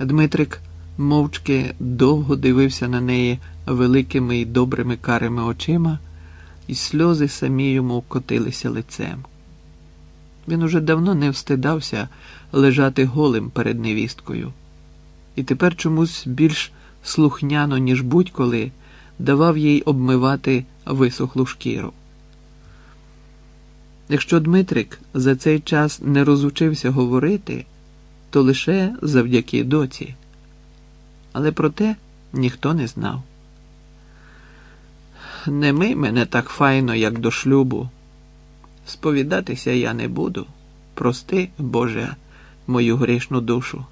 Дмитрик мовчки довго дивився на неї великими й добрими карими очима, і сльози самі йому котилися лицем. Він уже давно не встидався лежати голим перед невісткою, і тепер чомусь більш слухняно, ніж будь-коли, давав їй обмивати висохлу шкіру. Якщо Дмитрик за цей час не розучився говорити, то лише завдяки доці. Але про те ніхто не знав. Не мий мене так файно, як до шлюбу. Сповідатися я не буду. Прости, Боже, мою грішну душу.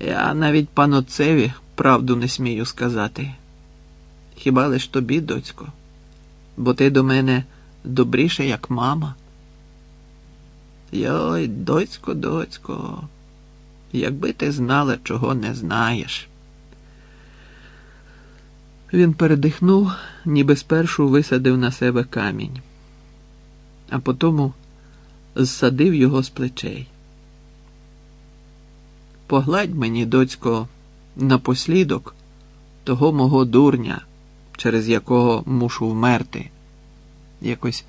Я навіть паноцеві правду не смію сказати. Хіба лиш тобі, доцько, бо ти до мене добріша, як мама. Йой, доцько, доцько, якби ти знала, чого не знаєш. Він передихнув, ніби спершу висадив на себе камінь, а потому зсадив його з плечей. Погладь мені, доцько, напослідок того мого дурня, через якого мушу вмерти. Якось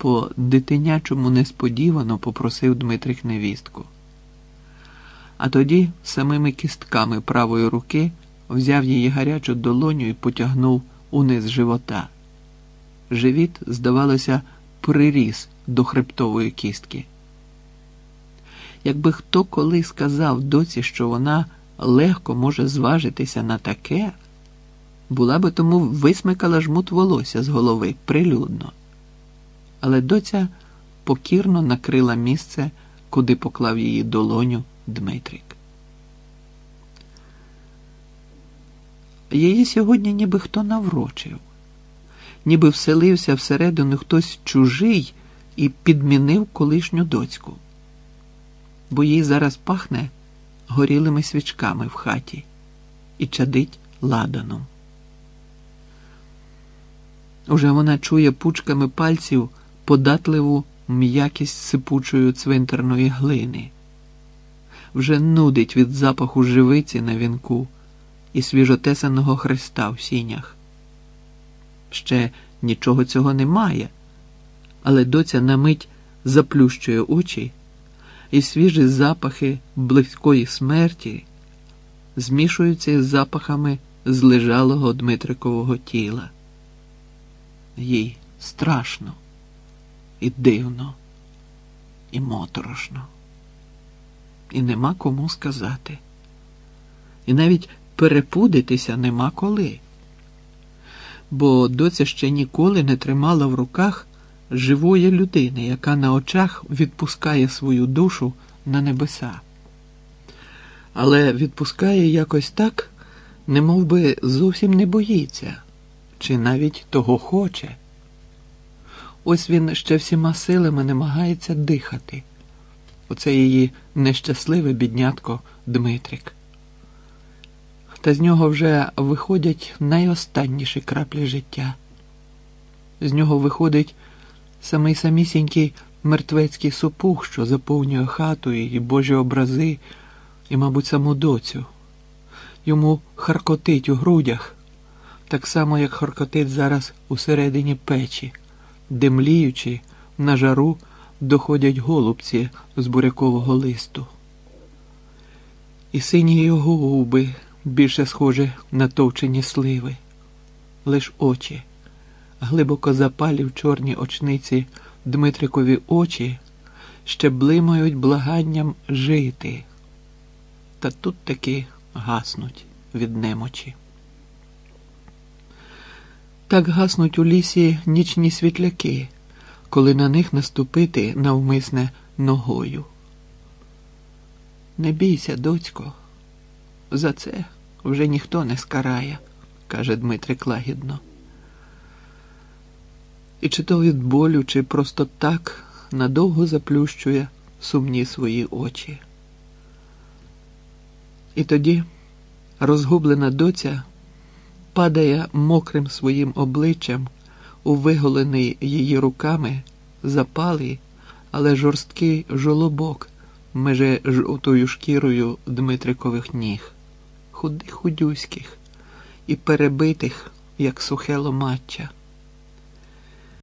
по дитинячому несподівано попросив Дмитрик невістку. А тоді самими кістками правої руки взяв її гарячу долоню і потягнув униз живота. Живіт, здавалося, приріс до хребтової кістки. Якби хто коли сказав доці, що вона легко може зважитися на таке, була би тому висмикала жмут волосся з голови прилюдно. Але доця покірно накрила місце, куди поклав її долоню Дмитрик. Її сьогодні ніби хто наврочив, ніби вселився всередину хтось чужий і підмінив колишню доцьку, бо їй зараз пахне горілими свічками в хаті і чадить ладаном. Уже вона чує пучками пальців податливу м'якість сипучої цвинтарної глини, вже нудить від запаху живиці на вінку і свіжотесаного хреста в сінях. Ще нічого цього немає, але доця на мить заплющує очі, і свіжі запахи близької смерті змішуються із запахами злежалого Дмитрикового тіла. Їй страшно, і дивно, і моторошно, і нема кому сказати. І навіть перепудитися нема коли. Бо доця ще ніколи не тримала в руках живої людини, яка на очах відпускає свою душу на небеса. Але відпускає якось так, не би зовсім не боїться, чи навіть того хоче. Ось він ще всіма силами намагається дихати. Оце її нещасливе біднятко Дмитрик та з нього вже виходять найостанніші краплі життя. З нього виходить самий самісінький мертвецький сопух, що заповнює хату і божі образи, і, мабуть, саму доцю. Йому харкотить у грудях, так само, як харкотить зараз усередині печі, де мліючи на жару доходять голубці з бурякового листу. І сині його губи більше схоже на товчені сливи, лиш очі, глибоко запалі в чорній очниці Дмитрикові очі ще блимають благанням жити, та тут таки гаснуть від немочі. Так гаснуть у лісі нічні світляки, коли на них наступити навмисне ногою. Не бійся, доцько. За це вже ніхто не скарає, каже Дмитрик лагідно. І чи то від болю, чи просто так надовго заплющує сумні свої очі. І тоді розгублена доця падає мокрим своїм обличчям у виголений її руками запалий, але жорсткий жолобок меже жовтою шкірою Дмитрикових ніг, худих худюських і перебитих, як сухе ломаччя.